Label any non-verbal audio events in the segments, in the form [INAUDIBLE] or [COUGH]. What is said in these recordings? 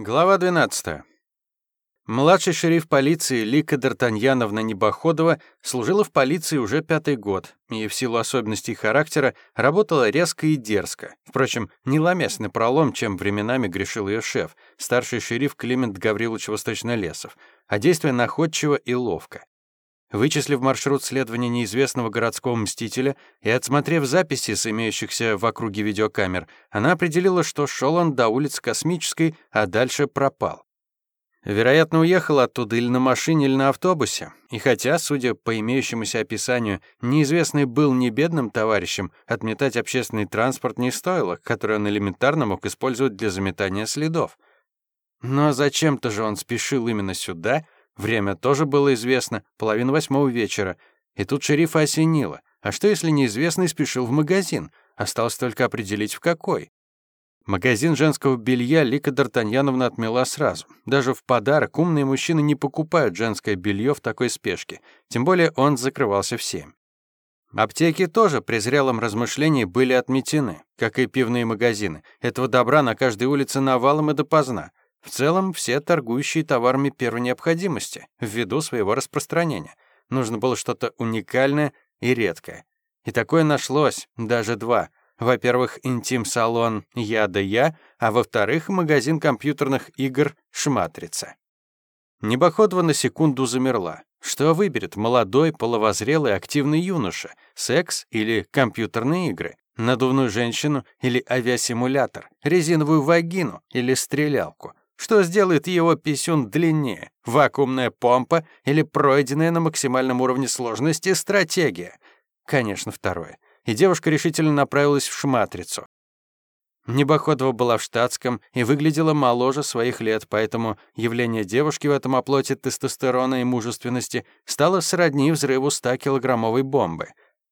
Глава 12. Младший шериф полиции Лика Д'Артаньяновна Небоходова служила в полиции уже пятый год и в силу особенностей характера работала резко и дерзко. Впрочем, не ломясь на пролом, чем временами грешил ее шеф, старший шериф Климент Гаврилович Восточнолесов, а действуя находчиво и ловко. Вычислив маршрут следования неизвестного городского мстителя и отсмотрев записи с имеющихся в округе видеокамер, она определила, что шел он до улицы Космической, а дальше пропал. Вероятно, уехал оттуда или на машине, или на автобусе. И хотя, судя по имеющемуся описанию, неизвестный был не бедным товарищем, отметать общественный транспорт не стоило, который он элементарно мог использовать для заметания следов. Но зачем-то же он спешил именно сюда — Время тоже было известно, половина восьмого вечера. И тут шерифа осенило. А что, если неизвестный спешил в магазин? Осталось только определить, в какой. Магазин женского белья Лика Д'Артаньяновна отмела сразу. Даже в подарок умные мужчины не покупают женское белье в такой спешке. Тем более он закрывался в семь. Аптеки тоже при зрелом размышлении были отметены, как и пивные магазины. Этого добра на каждой улице навалом и допоздна. В целом, все торгующие товарами первой необходимости, ввиду своего распространения. Нужно было что-то уникальное и редкое. И такое нашлось, даже два. Во-первых, интим-салон «Я да я», а во-вторых, магазин компьютерных игр «Шматрица». Небоходова на секунду замерла. Что выберет молодой, половозрелый, активный юноша? Секс или компьютерные игры? Надувную женщину или авиасимулятор? Резиновую вагину или стрелялку? Что сделает его писюн длиннее? Вакуумная помпа или пройденная на максимальном уровне сложности стратегия? Конечно, второе. И девушка решительно направилась в шматрицу. Небоходова была в штатском и выглядела моложе своих лет, поэтому явление девушки в этом оплоте тестостерона и мужественности стало сродни взрыву 100-килограммовой бомбы.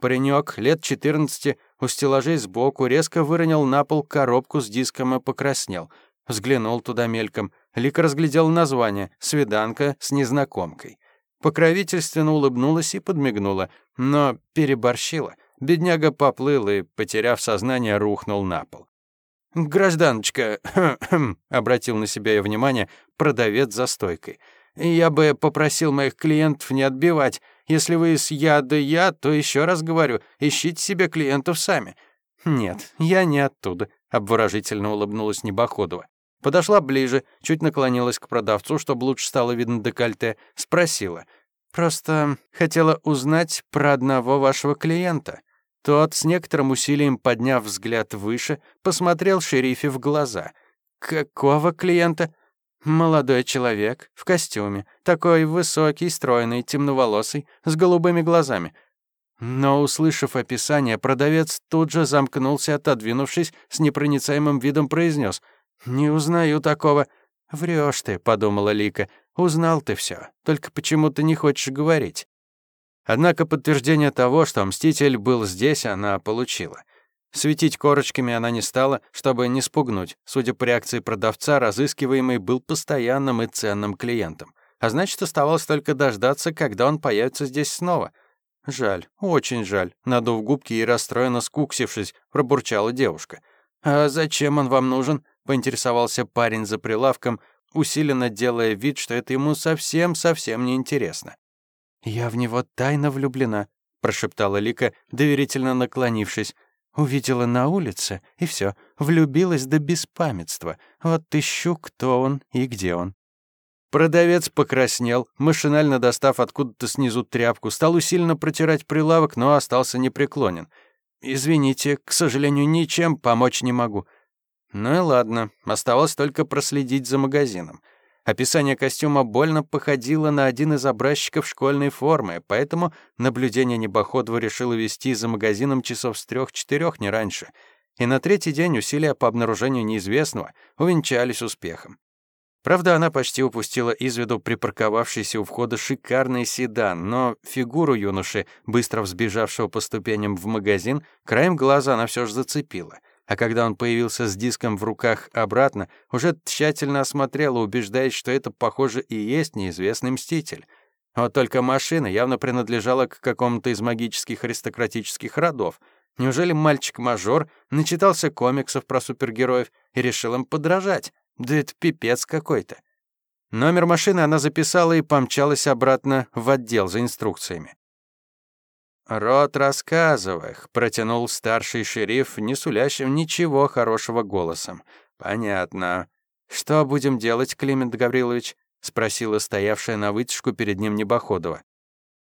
Паренек лет 14 у стеллажей сбоку резко выронил на пол коробку с диском и покраснел — Взглянул туда мельком. Лика разглядел название «Свиданка с незнакомкой». Покровительственно улыбнулась и подмигнула, но переборщила. Бедняга поплыл и, потеряв сознание, рухнул на пол. «Гражданочка», [CLEARS THROAT] — обратил на себя ее внимание продавец за стойкой, «я бы попросил моих клиентов не отбивать. Если вы с я да я, то еще раз говорю, ищите себе клиентов сами». «Нет, я не оттуда», — обворожительно улыбнулась Небоходова. Подошла ближе, чуть наклонилась к продавцу, чтобы лучше стало видно декольте, спросила. «Просто хотела узнать про одного вашего клиента». Тот, с некоторым усилием подняв взгляд выше, посмотрел шерифе в глаза. «Какого клиента?» «Молодой человек, в костюме, такой высокий, стройный, темноволосый, с голубыми глазами». Но, услышав описание, продавец тут же замкнулся, отодвинувшись, с непроницаемым видом произнес — «Не узнаю такого». «Врёшь ты», — подумала Лика. «Узнал ты всё, только почему ты не хочешь говорить». Однако подтверждение того, что Мститель был здесь, она получила. Светить корочками она не стала, чтобы не спугнуть. Судя по реакции продавца, разыскиваемый был постоянным и ценным клиентом. А значит, оставалось только дождаться, когда он появится здесь снова. Жаль, очень жаль. Надув губки и расстроенно скуксившись, пробурчала девушка. «А зачем он вам нужен?» Поинтересовался парень за прилавком, усиленно делая вид, что это ему совсем-совсем не интересно. «Я в него тайно влюблена», — прошептала Лика, доверительно наклонившись. «Увидела на улице, и все, влюбилась до беспамятства. Вот ищу, кто он и где он». Продавец покраснел, машинально достав откуда-то снизу тряпку, стал усиленно протирать прилавок, но остался непреклонен. «Извините, к сожалению, ничем помочь не могу. Ну и ладно, оставалось только проследить за магазином. Описание костюма больно походило на один из образчиков школьной формы, поэтому наблюдение Небоходова решила вести за магазином часов с трех-четырех, не раньше. И на третий день усилия по обнаружению неизвестного увенчались успехом. Правда, она почти упустила из виду припарковавшийся у входа шикарный седан, но фигуру юноши, быстро взбежавшего по ступеням в магазин, краем глаза она все же зацепила — а когда он появился с диском в руках обратно, уже тщательно осмотрела, убеждаясь, что это, похоже, и есть неизвестный мститель. Вот только машина явно принадлежала к какому-то из магических аристократических родов. Неужели мальчик-мажор начитался комиксов про супергероев и решил им подражать? Да это пипец какой-то. Номер машины она записала и помчалась обратно в отдел за инструкциями. «Рот рассказовых», — протянул старший шериф, не сулящим ничего хорошего голосом. «Понятно. Что будем делать, Климент Гаврилович?» — спросила стоявшая на вытяжку перед ним Небоходова.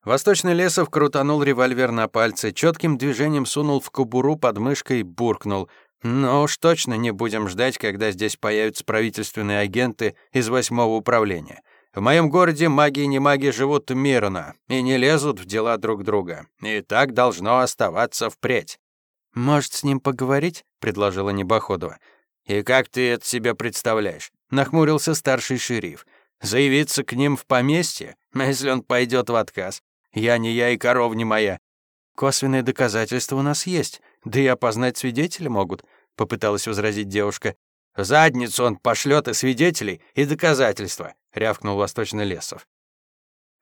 Восточный Лесов крутанул револьвер на пальце, четким движением сунул в кобуру под мышкой, буркнул. «Ну уж точно не будем ждать, когда здесь появятся правительственные агенты из восьмого управления. В моем городе маги и не маги живут мирно и не лезут в дела друг друга. И так должно оставаться впредь». «Может, с ним поговорить?» — предложила Небоходова. «И как ты это себе представляешь?» — нахмурился старший шериф. «Заявиться к ним в поместье? Если он пойдет в отказ? Я не я и коров не моя. Косвенные доказательства у нас есть, да и опознать свидетели могут, попыталась возразить девушка. Задницу он пошлет и свидетелей, и доказательства, рявкнул Восточный Лесов.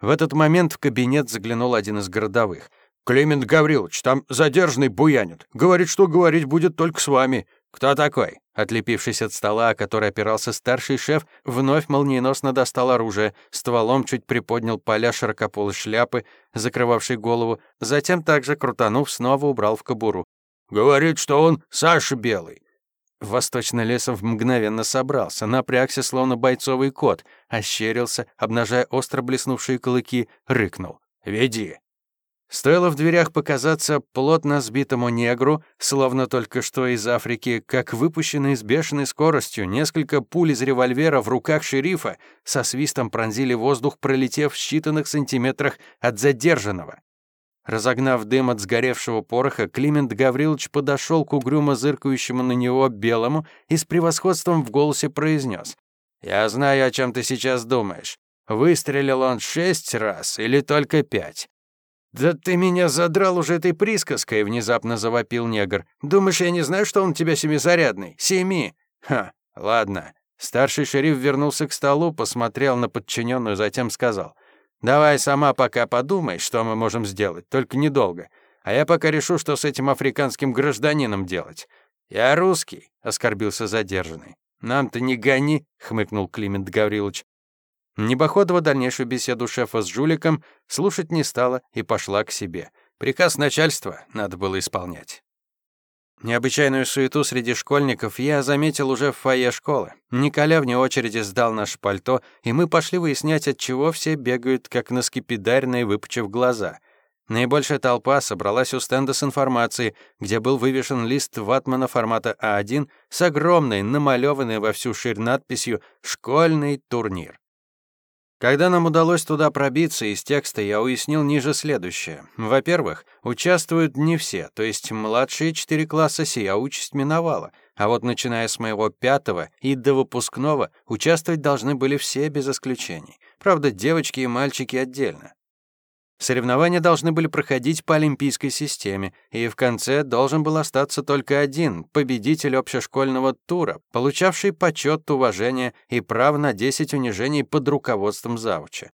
В этот момент в кабинет заглянул один из городовых. «Климент Гаврилович, там задержанный буянит. Говорит, что говорить будет только с вами. Кто такой?» Отлепившись от стола, о который опирался старший шеф, вновь молниеносно достал оружие, стволом чуть приподнял поля широкополой шляпы, закрывавшей голову, затем также, крутанув, снова убрал в кобуру. «Говорит, что он Саша Белый». Восточный Лесов мгновенно собрался, напрягся, словно бойцовый кот, ощерился, обнажая остро блеснувшие клыки, рыкнул. «Веди». Стоило в дверях показаться плотно сбитому негру, словно только что из Африки, как выпущенные с бешеной скоростью несколько пуль из револьвера в руках шерифа со свистом пронзили воздух, пролетев в считанных сантиметрах от задержанного. Разогнав дым от сгоревшего пороха, Климент Гаврилович подошел к угрюмо зыркающему на него белому и с превосходством в голосе произнес. «Я знаю, о чем ты сейчас думаешь. Выстрелил он шесть раз или только пять? «Да ты меня задрал уже этой присказкой», — внезапно завопил негр. «Думаешь, я не знаю, что он у тебя семизарядный? Семи!» «Ха, ладно». Старший шериф вернулся к столу, посмотрел на подчиненную, затем сказал. «Давай сама пока подумай, что мы можем сделать, только недолго. А я пока решу, что с этим африканским гражданином делать». «Я русский», — оскорбился задержанный. «Нам-то не гони», — хмыкнул Климент Гаврилович. Небоходова дальнейшую беседу шефа с жуликом слушать не стала и пошла к себе. Приказ начальства надо было исполнять. Необычайную суету среди школьников я заметил уже в фойе школы. Николя вне очереди сдал наше пальто, и мы пошли выяснять, от чего все бегают, как на скипидарные, выпучив глаза. Наибольшая толпа собралась у стенда с информацией, где был вывешен лист ватмана формата А1 с огромной, намалёванной во всю ширь надписью «Школьный турнир». Когда нам удалось туда пробиться, из текста я уяснил ниже следующее. Во-первых, участвуют не все, то есть младшие четыре класса сия участь миновала, а вот начиная с моего пятого и до выпускного участвовать должны были все без исключений. Правда, девочки и мальчики отдельно. Соревнования должны были проходить по олимпийской системе, и в конце должен был остаться только один победитель общешкольного тура, получавший почет, уважение и право на 10 унижений под руководством завуча.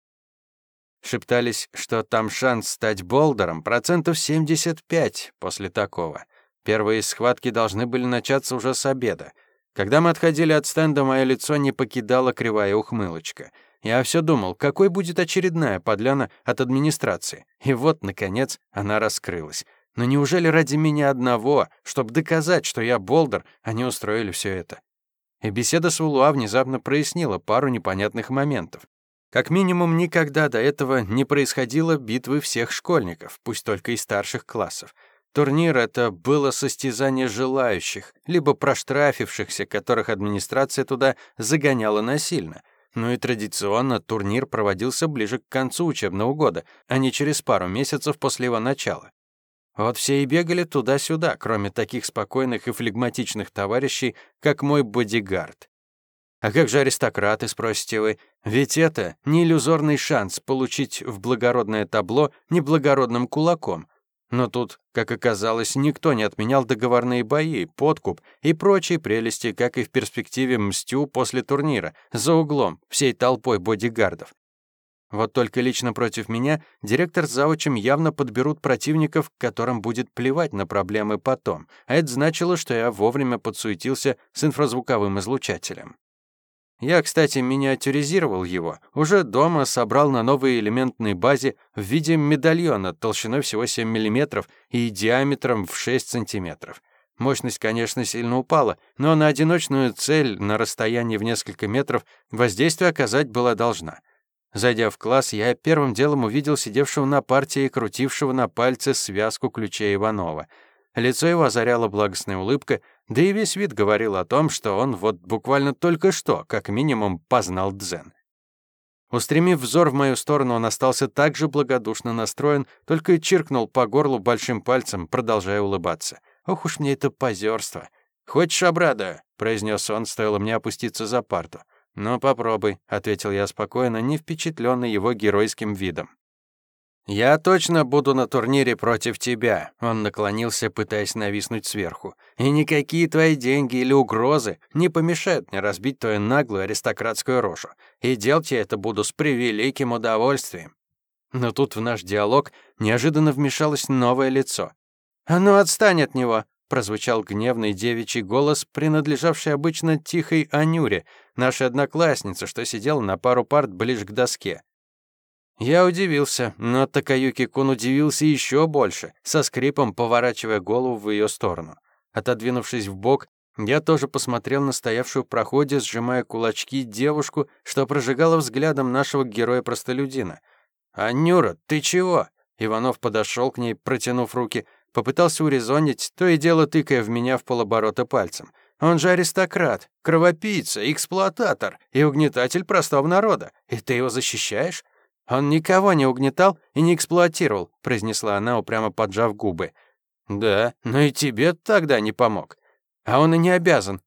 Шептались, что там шанс стать болдером процентов 75 после такого. Первые схватки должны были начаться уже с обеда. Когда мы отходили от стенда, мое лицо не покидала кривая ухмылочка — я все думал, какой будет очередная подляна от администрации. И вот, наконец, она раскрылась. Но неужели ради меня одного, чтобы доказать, что я болдер, они устроили все это? И беседа с Улуа внезапно прояснила пару непонятных моментов. Как минимум, никогда до этого не происходило битвы всех школьников, пусть только и старших классов. Турнир — это было состязание желающих, либо проштрафившихся, которых администрация туда загоняла насильно — ну и традиционно турнир проводился ближе к концу учебного года, а не через пару месяцев после его начала. Вот все и бегали туда-сюда, кроме таких спокойных и флегматичных товарищей, как мой бодигард. А как же аристократы, спросите вы? Ведь это не иллюзорный шанс получить в благородное табло неблагородным кулаком, но тут, как оказалось, никто не отменял договорные бои, подкуп и прочие прелести, как и в перспективе мстю после турнира, за углом, всей толпой бодигардов. Вот только лично против меня директор с заучем явно подберут противников, которым будет плевать на проблемы потом, а это значило, что я вовремя подсуетился с инфразвуковым излучателем. Я, кстати, миниатюризировал его. Уже дома собрал на новой элементной базе в виде медальона толщиной всего 7 мм и диаметром в 6 см. Мощность, конечно, сильно упала, но на одиночную цель на расстоянии в несколько метров воздействие оказать была должна. Зайдя в класс, я первым делом увидел сидевшего на партии и крутившего на пальце связку ключей Иванова. Лицо его озаряла благостная улыбка, да и весь вид говорил о том, что он вот буквально только что, как минимум, познал дзен. Устремив взор в мою сторону, он остался так же благодушно настроен, только и чиркнул по горлу большим пальцем, продолжая улыбаться. Ох уж мне это позерство. «Хочешь обрадую?» — произнес он, стоило мне опуститься за парту. «Ну, попробуй», — ответил я спокойно, не впечатленный его геройским видом. «Я точно буду на турнире против тебя», — он наклонился, пытаясь нависнуть сверху. «И никакие твои деньги или угрозы не помешают мне разбить твою наглую аристократскую рожу. И делать я это буду с превеликим удовольствием». Но тут в наш диалог неожиданно вмешалось новое лицо. «А ну отстань от него!» — прозвучал гневный девичий голос, принадлежавший обычно тихой Анюре, нашей однокласснице, что сидела на пару парт ближе к доске. Я удивился, но Такаюки-кун удивился еще больше, со скрипом поворачивая голову в ее сторону. Отодвинувшись в бок, я тоже посмотрел на стоявшую в проходе, сжимая кулачки, девушку, что прожигала взглядом нашего героя-простолюдина. «Анюра, ты чего?» Иванов подошел к ней, протянув руки, попытался урезонить, то и дело тыкая в меня в полоборота пальцем. «Он же аристократ, кровопийца, эксплуататор и угнетатель простого народа. И ты его защищаешь? «Он никого не угнетал и не эксплуатировал», — произнесла она, упрямо поджав губы. «Да, но и тебе тогда не помог. А он и не обязан».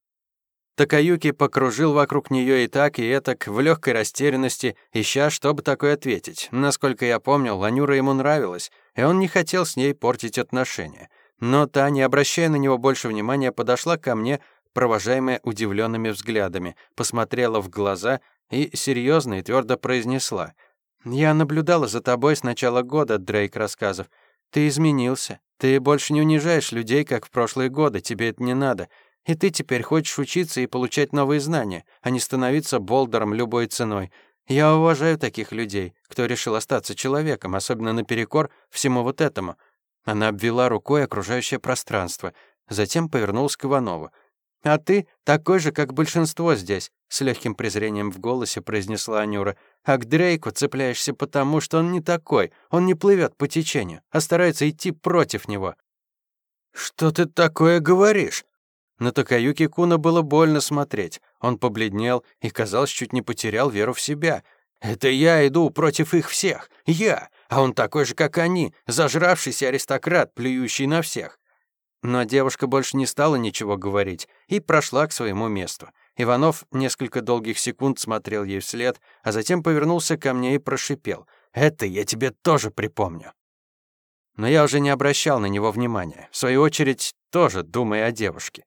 Такаюки покружил вокруг нее и так, и этак, в легкой растерянности, ища, чтобы такое ответить. Насколько я помнил, Ланюра ему нравилась, и он не хотел с ней портить отношения. Но та, не обращая на него больше внимания, подошла ко мне, провожаемая удивленными взглядами, посмотрела в глаза и серьезно и твердо произнесла — «Я наблюдала за тобой с начала года, Дрейк рассказов. Ты изменился. Ты больше не унижаешь людей, как в прошлые годы. Тебе это не надо. И ты теперь хочешь учиться и получать новые знания, а не становиться болдером любой ценой. Я уважаю таких людей, кто решил остаться человеком, особенно наперекор всему вот этому». Она обвела рукой окружающее пространство, затем повернулась к Иванову. «А ты такой же, как большинство здесь», — с легким презрением в голосе произнесла Анюра. «А к Дрейку цепляешься потому, что он не такой. Он не плывет по течению, а старается идти против него». «Что ты такое говоришь?» На Такаюки Куна было больно смотреть. Он побледнел и, казалось, чуть не потерял веру в себя. «Это я иду против их всех. Я! А он такой же, как они, зажравшийся аристократ, плюющий на всех. Но девушка больше не стала ничего говорить и прошла к своему месту. Иванов несколько долгих секунд смотрел ей вслед, а затем повернулся ко мне и прошипел. «Это я тебе тоже припомню». Но я уже не обращал на него внимания, в свою очередь тоже думая о девушке.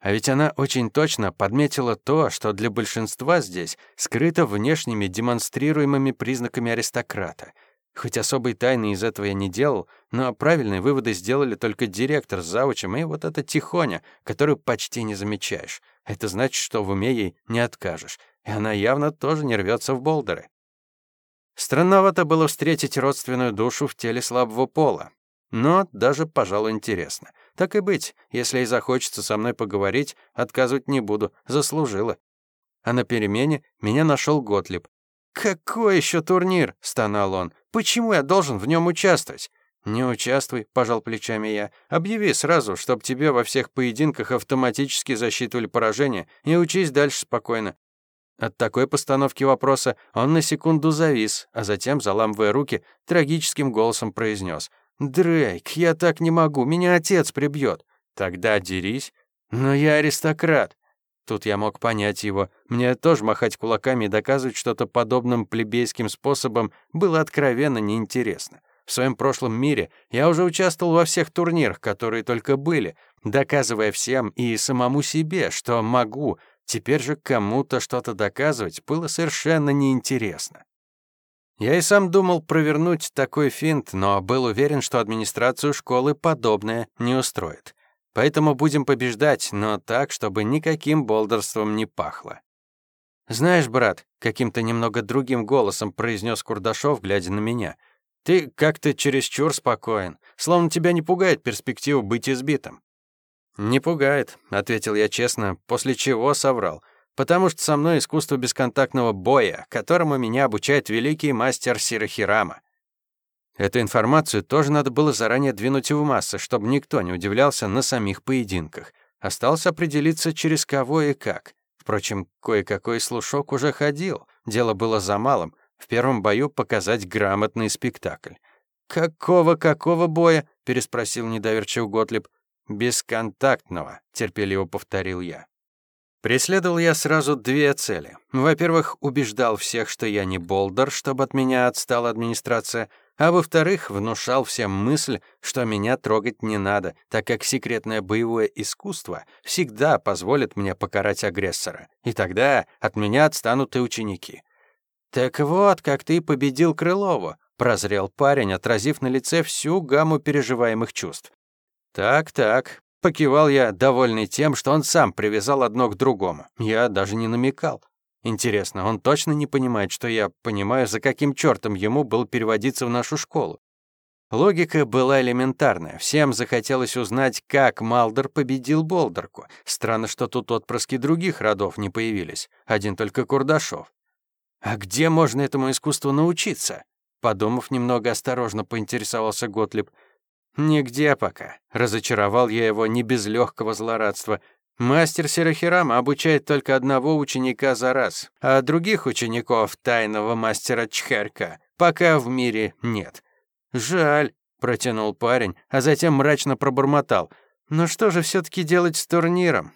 А ведь она очень точно подметила то, что для большинства здесь скрыто внешними демонстрируемыми признаками аристократа — Хоть особой тайны из этого я не делал, но правильные выводы сделали только директор с завучем и вот эта тихоня, которую почти не замечаешь. Это значит, что в уме ей не откажешь. И она явно тоже не рвется в болдеры. Странновато было встретить родственную душу в теле слабого пола. Но даже, пожалуй, интересно. Так и быть, если ей захочется со мной поговорить, отказывать не буду, заслужила. А на перемене меня нашел Готлиб. «Какой еще турнир?» — стонал он. Почему я должен в нем участвовать? Не участвуй, пожал плечами я. Объяви сразу, чтоб тебе во всех поединках автоматически засчитывали поражение, и учись дальше спокойно. От такой постановки вопроса он на секунду завис, а затем, заламывая руки, трагическим голосом произнес: «Дрейк, я так не могу, меня отец прибьет». «Тогда дерись». «Но я аристократ». Тут я мог понять его. Мне тоже махать кулаками и доказывать что-то подобным плебейским способом было откровенно неинтересно. В своем прошлом мире я уже участвовал во всех турнирах, которые только были, доказывая всем и самому себе, что могу. Теперь же кому-то что-то доказывать было совершенно неинтересно. Я и сам думал провернуть такой финт, но был уверен, что администрацию школы подобное не устроит. Поэтому будем побеждать, но так, чтобы никаким болдерством не пахло. «Знаешь, брат», — каким-то немного другим голосом произнес Курдашов, глядя на меня, «ты как-то чересчур спокоен, словно тебя не пугает перспектива быть избитым». «Не пугает», — ответил я честно, после чего соврал. «Потому что со мной искусство бесконтактного боя, которому меня обучает великий мастер Сирахирама». Эту информацию тоже надо было заранее двинуть в массы, чтобы никто не удивлялся на самих поединках. Осталось определиться, через кого и как. Впрочем, кое-какой слушок уже ходил. Дело было за малым. В первом бою показать грамотный спектакль. «Какого-какого боя?» — переспросил недоверчиво Готлиб. «Бесконтактного», — терпеливо повторил я. Преследовал я сразу две цели. Во-первых, убеждал всех, что я не болдер, чтобы от меня отстала администрация, а во-вторых, внушал всем мысль, что меня трогать не надо, так как секретное боевое искусство всегда позволит мне покарать агрессора, и тогда от меня отстанут и ученики. «Так вот, как ты победил Крылову», — прозрел парень, отразив на лице всю гамму переживаемых чувств. «Так-так», — покивал я, довольный тем, что он сам привязал одно к другому. Я даже не намекал. Интересно, он точно не понимает, что я понимаю, за каким чертом ему был переводиться в нашу школу? Логика была элементарная. Всем захотелось узнать, как Малдер победил Болдерку. Странно, что тут отпрыски других родов не появились. Один только Курдашов. «А где можно этому искусству научиться?» Подумав немного, осторожно поинтересовался Готлиб. «Нигде пока», — разочаровал я его не без легкого злорадства. «Мастер Серахирама обучает только одного ученика за раз, а других учеников тайного мастера Чхарка пока в мире нет». «Жаль», — протянул парень, а затем мрачно пробормотал. «Ну что же все таки делать с турниром?